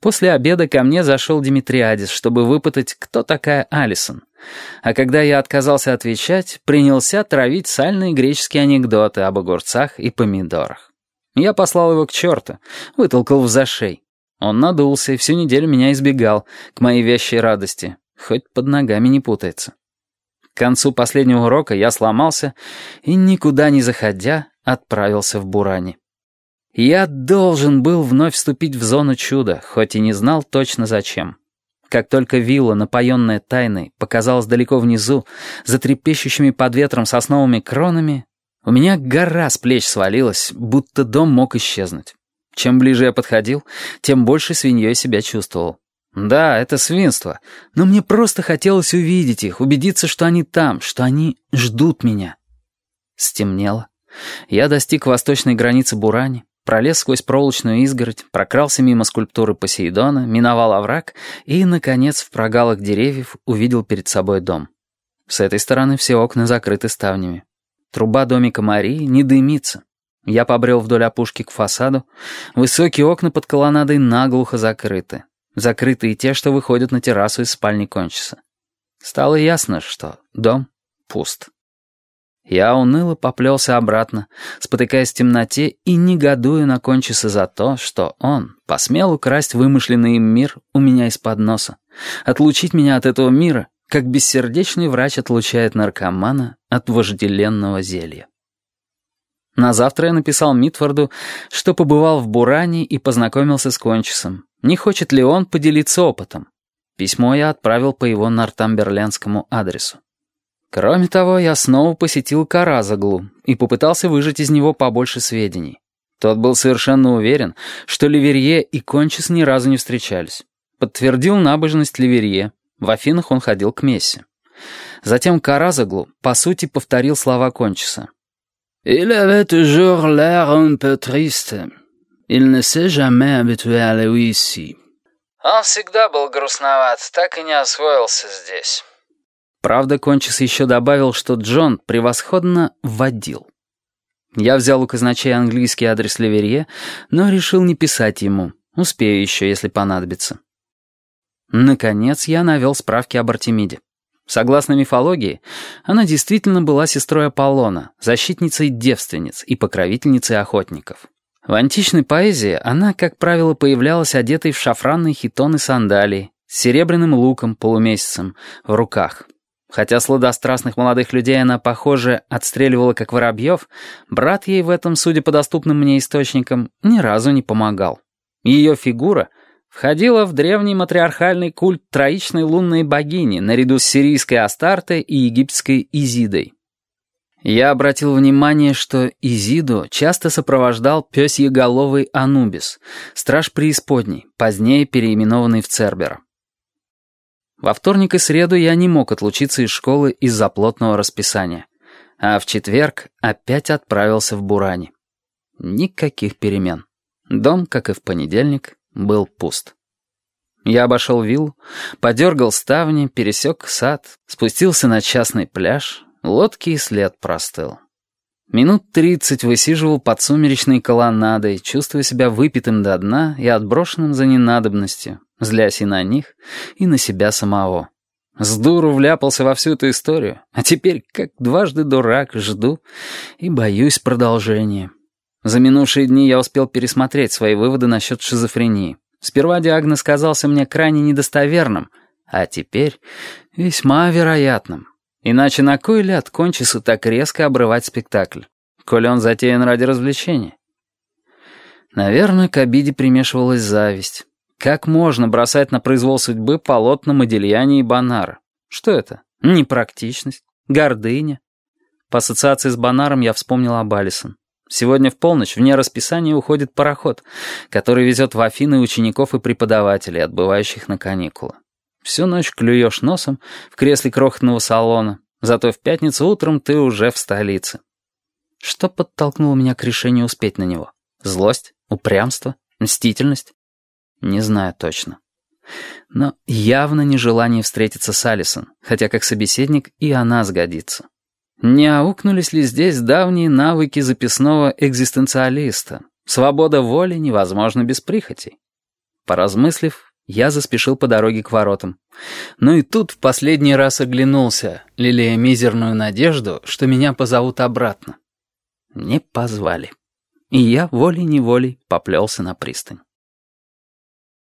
После обеда ко мне зашел Димитриадис, чтобы выпытать, кто такая Алисон. А когда я отказался отвечать, принялся травить сальные греческие анекдоты об огурцах и помидорах. Я послал его к черту, вытолкал в зашей. Он надулся и всю неделю меня избегал, к моей вящей радости, хоть под ногами не путается. К концу последнего урока я сломался и, никуда не заходя, отправился в Бурани. Я должен был вновь вступить в зону чуда, хоть и не знал точно зачем. Как только вилла, напоенная тайной, показалась далеко внизу, за трепещущими под ветром сосновыми кронами, у меня гора с плеч свалилась, будто дом мог исчезнуть. Чем ближе я подходил, тем больше свиньей себя чувствовал. Да, это свинство, но мне просто хотелось увидеть их, убедиться, что они там, что они ждут меня. Стемнело. Я достиг восточной границы Бурани, пролез сквозь проволочную изгородь, прокрался мимо скульптуры Посейдона, миновал овраг и, наконец, в прогалах деревьев увидел перед собой дом. С этой стороны все окна закрыты ставнями. Труба домика Марии не дымится. Я побрел вдоль опушки к фасаду. Высокие окна под колоннадой наглухо закрыты. Закрыты и те, что выходят на террасу из спальни Кончиса. Стало ясно, что дом пуст. Я уныло поплелся обратно, спотыкаясь в темноте и негодуя на Кончиса за то, что он посмел украсть вымышленный им мир у меня из-под носа, отлучить меня от этого мира, как бессердечный врач отлучает наркомана от вожделенного зелья. На завтра я написал Митфорду, что побывал в Буране и познакомился с Кончисом. Не хочет ли он поделиться опытом? Письмо я отправил по его нортамберлендскому адресу. Кроме того, я снова посетил Каразаглу и попытался выжать из него побольше сведений. Тот был совершенно уверен, что Ливерье и Кончис ни разу не встречались. Подтвердил набожность Ливерье. В Афинах он ходил к Мессе. Затем Каразаглу, по сути, повторил слова Кончиса. «Il avait toujours l'air un peu triste. Il ne s'est jamais habitué à lui ici». Он всегда был грустноват, так и не освоился здесь. Правда, Кончис еще добавил, что Джон превосходно водил. Я взял у казначея английский адрес Леверье, но решил не писать ему. Успею еще, если понадобится. Наконец, я навел справки об Артемиде. Согласно мифологии, она действительно была сестрой Аполлона, защитницей девственниц и покровительницей охотников. В античной поэзии она, как правило, появлялась одетой в шафранные хитоны сандалии, с серебряным луком полумесяцем в руках. Хотя сладострастных молодых людей она, похоже, отстреливала как воробьев, брат ей в этом, судя по доступным мне источникам, ни разу не помогал. Ее фигура — входила в древний матриархальный культ троичной лунной богини наряду с сирийской Астартой и египетской Изидой. Я обратил внимание, что Изиду часто сопровождал пёсьеголовый Анубис, страж преисподней, позднее переименованный в Цербера. Во вторник и среду я не мог отлучиться из школы из-за плотного расписания, а в четверг опять отправился в Бурани. Никаких перемен. Дом, как и в понедельник, был пуст. Я обошел виллу, подергал ставни, пересек сад, спустился на частный пляж, лодки и след простыл. Минут тридцать высиживал под сумеречной колоннадой, чувствуя себя выпитым до дна и отброшенным за ненадобностью, злясь и на них, и на себя самого. С дуру вляпался во всю эту историю, а теперь, как дважды дурак, жду и боюсь продолжения. За минувшие дни я успел пересмотреть свои выводы насчет шизофрении. Сперва диагноз казался мне крайне недостоверным, а теперь весьма вероятным. Иначе на кой ляд кончится так резко обрывать спектакль, коли он затеян ради развлечения? Наверное, к обиде примешивалась зависть. Как можно бросать на произвол судьбы полотна Модельяни и Бонара? Что это? Непрактичность? Гордыня? По ассоциации с Бонаром я вспомнил об Алисон. Сегодня в полночь вне расписания уходит пароход, который везет в Афины учеников и преподавателей, отбывающих на каникулы. Всю ночь клюешь носом в кресле крохотного салона, зато в пятницу утром ты уже в столице. Что подтолкнуло меня к решению успеть на него? Злость? Упрямство? Мстительность? Не знаю точно. Но явно нежелание встретиться с Алисон, хотя как собеседник и она сгодится. Не аукнулись ли здесь давние навыки записного экзистенциалиста? Свобода воли невозможна без прихотей. Поразмыслив, я заспешил по дороге к воротам. Но и тут в последний раз оглянулся, лелея мизерную надежду, что меня позовут обратно. Не позвали. И я волей-неволей поплелся на пристань.